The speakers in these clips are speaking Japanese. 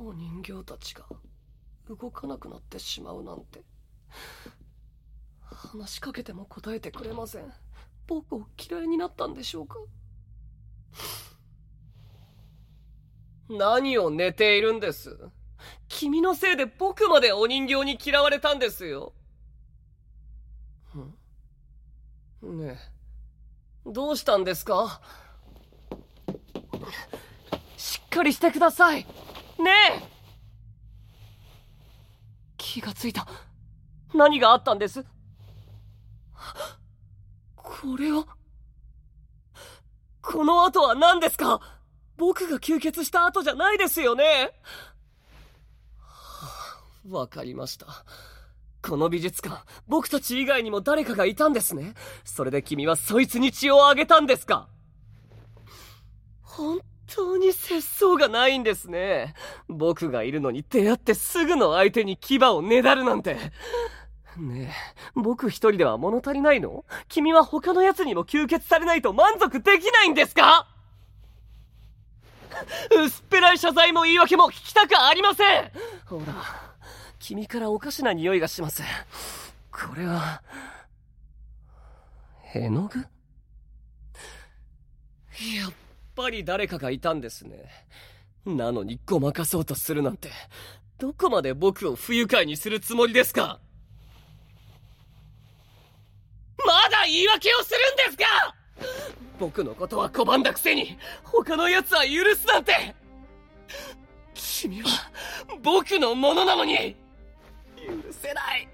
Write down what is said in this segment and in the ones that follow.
お人形たちが動かなくなってしまうなんて。話しかけても答えてくれません。僕を嫌いになったんでしょうか。何を寝ているんです。君のせいで僕までお人形に嫌われたんですよ。ねえ、どうしたんですか？しっかりしてください。ねえ気がついた。何があったんです？これはこの後は何ですか？僕が吸血した後じゃないですよねわかりました。この美術館、僕たち以外にも誰かがいたんですね。それで君はそいつに血をあげたんですか？本当に節操がないんですね。僕がいるのに出会ってすぐの相手に牙をねだるなんて。ねえ、僕一人では物足りないの？君は他の奴にも吸血されないと満足できないんですか？薄っぺらい謝罪も言い訳も聞きたくありませんほら。君からおかしな匂いがします。これは、絵の具？やっぱり誰かがいたんですね。なのにごまかそうとするなんて、どこまで僕を不愉快にするつもりですか？まだ言い訳をするんですか？僕のことは拒んだくせに、他の奴は許すなんて。君は、僕のものなのに。許せない。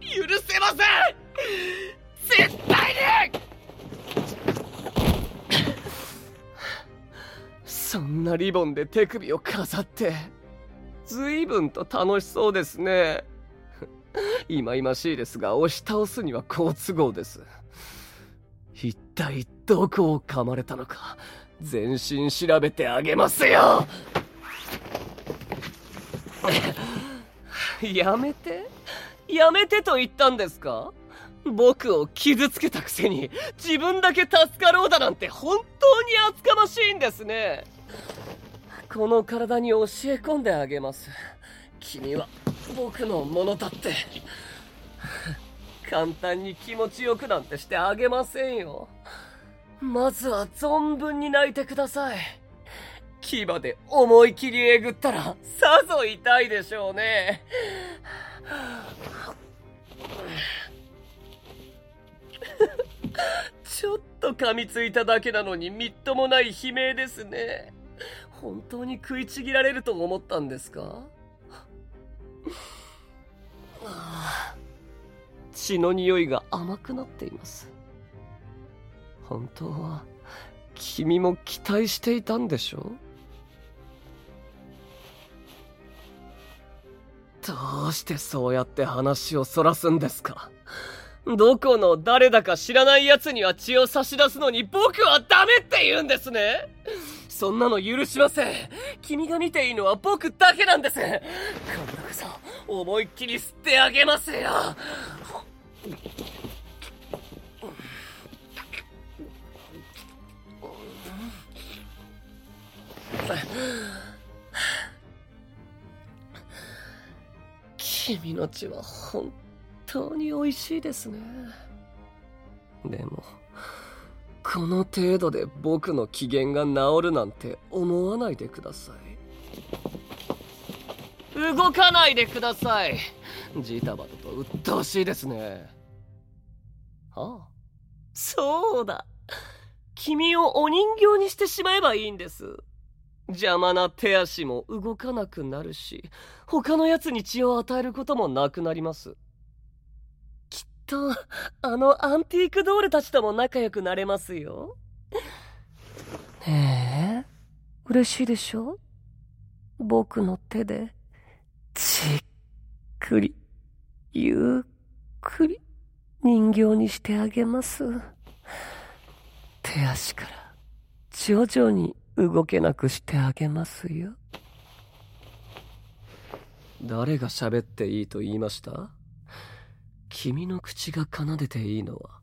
許せません。絶対に。そんなリボンで手首を飾って、随分と楽しそうですね。いまいましいですが、押し倒すには好都合です。一体どこを噛まれたのか、全身調べてあげますよ やめてやめてと言ったんですか？僕を傷つけたくせに自分だけ助かろうだなんて本当に厚かましいんですねこの体に教え込んであげます。君は僕のものだって。簡単に気持ちよくなんてしてあげませんよ。まずは存分に泣いてください。牙で思い切りえぐったらさぞ痛いでしょうね。ちょっと噛みついただけなのにみっともない悲鳴ですね。本当に食いちぎられると思ったんですか？血の匂いが甘くなっています。本当は君も期待していたんでしょ？どうしてそうやって話をそらすんですか？どこの誰だか知らない奴には血を差し出すのに僕はダメって言うんですね。そんなの許しません。君が見ていいのは僕だけなんです。今度こそ思いっきり吸ってあげますよ。君の血は本当に美味しいですね。でもこの程度で僕の機嫌が治るなんて思わないでください。動かないでください。ジタバタと鬱陶しいですね。ああ？そうだ。君をお人形にしてしまえばいいんです。邪魔な手足も動かなくなるし、他の奴に血を与えることもなくなります。と、あのアンティークドールたちとも仲良くなれますよ。ねえ、嬉しいでしょ？僕の手で、じっくり、ゆっくり、人形にしてあげます。手足から、徐々に動けなくしてあげますよ。誰が喋っていいと言いました？君の口が奏でていいのは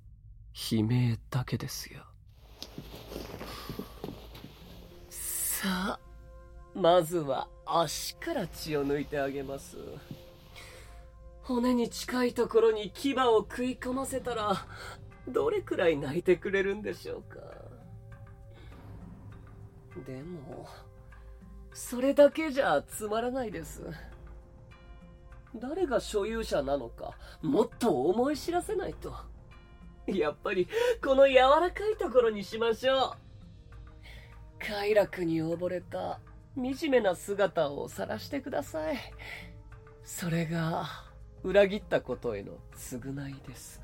悲鳴だけですよ。さあ、まずは足から血を抜いてあげます。骨に近いところに牙を食い込ませたらどれくらい泣いてくれるんでしょうか。でもそれだけじゃつまらないです。誰が所有者なのかもっと思い知らせないと。やっぱりこの柔らかいところにしましょう。快楽に溺れた惨めな姿を晒してください。それが裏切ったことへの償いです。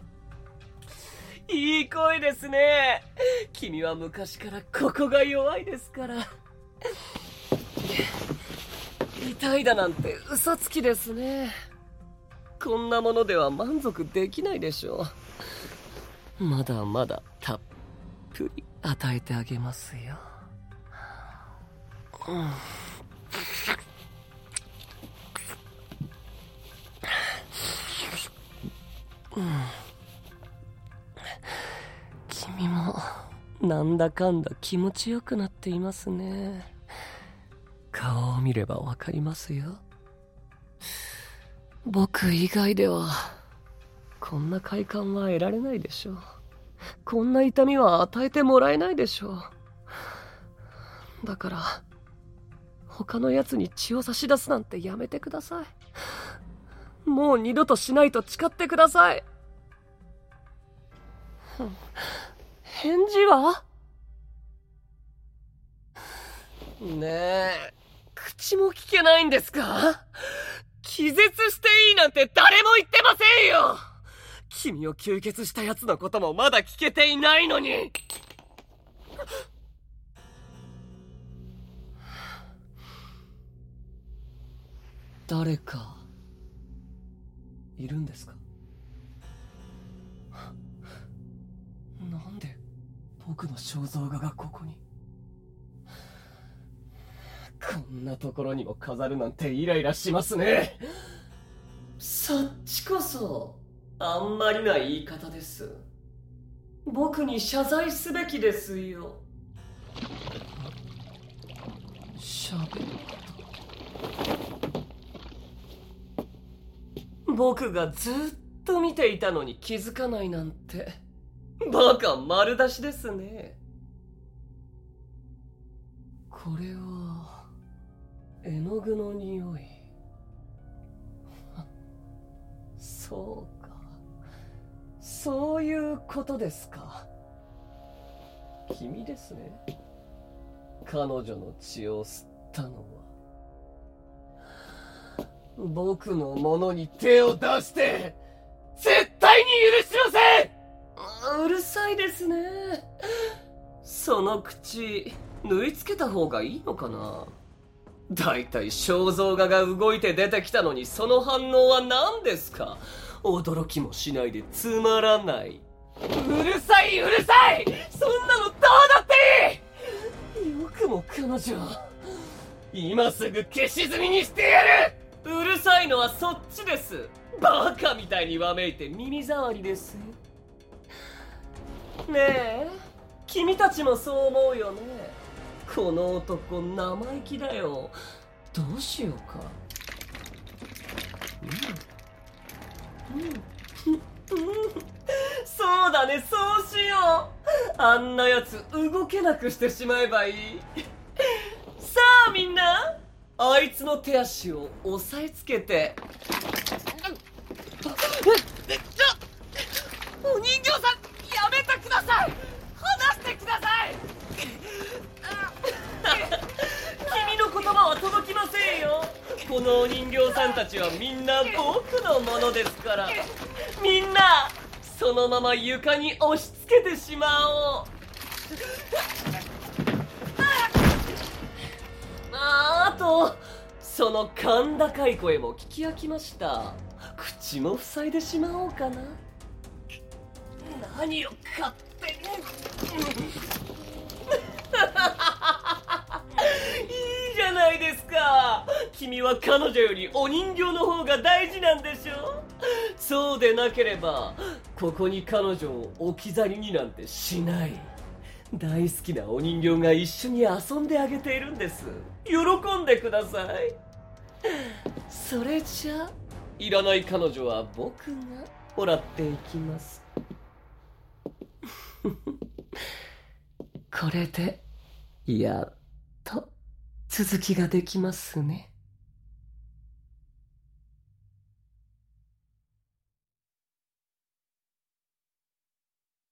いい声ですね。君は昔からここが弱いですから。痛いだなんて嘘つきですね。こんなものでは満足できないでしょう。まだまだたっぷり与えてあげますよ、うん。君なんだかんだ気持ちよくなっていますね。顔を見ればわかりますよ。僕以外ではこんな快感は得られないでしょう。こんな痛みは与えてもらえないでしょう。だから他の奴に血を差し出すなんてやめてください。もう二度としないと誓ってください。返事は？ねえ口も聞けないんですか？気絶していいなんて誰も言ってませんよ！君を吸血した奴のこともまだ聞けていないのに！誰かいるんですか？なんで？僕の肖像画がここに。こんなところにも飾るなんてイライラしますね。そっちこそあんまりな言い方です。僕に謝罪すべきですよ。喋った僕がずっと見ていたのに気づかないなんて。バカ丸出しですね。これは絵の具の匂い。そうか。そういうことですか。君ですね。彼女の血を吸ったのは。僕のものに手を出して絶対に許しませんうるさいですね。その口縫い付けた方がいいのかな？だいたい肖像画が動いて出てきたのにその反応は何ですか？驚きもしないでつまらない。うるさいうるさい！そんなのどうだっていい！よくも彼女今すぐ消し済みにしてやる！うるさいのはそっちです。バカみたいにわめいて耳障りです。よねえ。君たちもそう思うよね。この男生意気だよ。どうしようか。うん。うん。そうだね。そうしよう。あんなやつ動けなくしてしまえばいい。さあみんな。あいつの手足を押さえつけてお人形さんやめてください離してください君の言葉は届きませんよこのお人形さんたちはみんな。僕のものですから。みんなそのまま床に押し付けてしまおう。ああとその甲高い声も聞き飽きました。口も塞いでしまおうかな。何を勝手に。いいじゃないですか。君は彼女よりお人形の方が大事なんでしょ？そうでなければここに彼女を置き去りになんてしない。大好きなお人形が一緒に遊んであげているんです。喜んでください。それじゃいらない彼女は僕がもらっていきます。これでやっと続きができますね。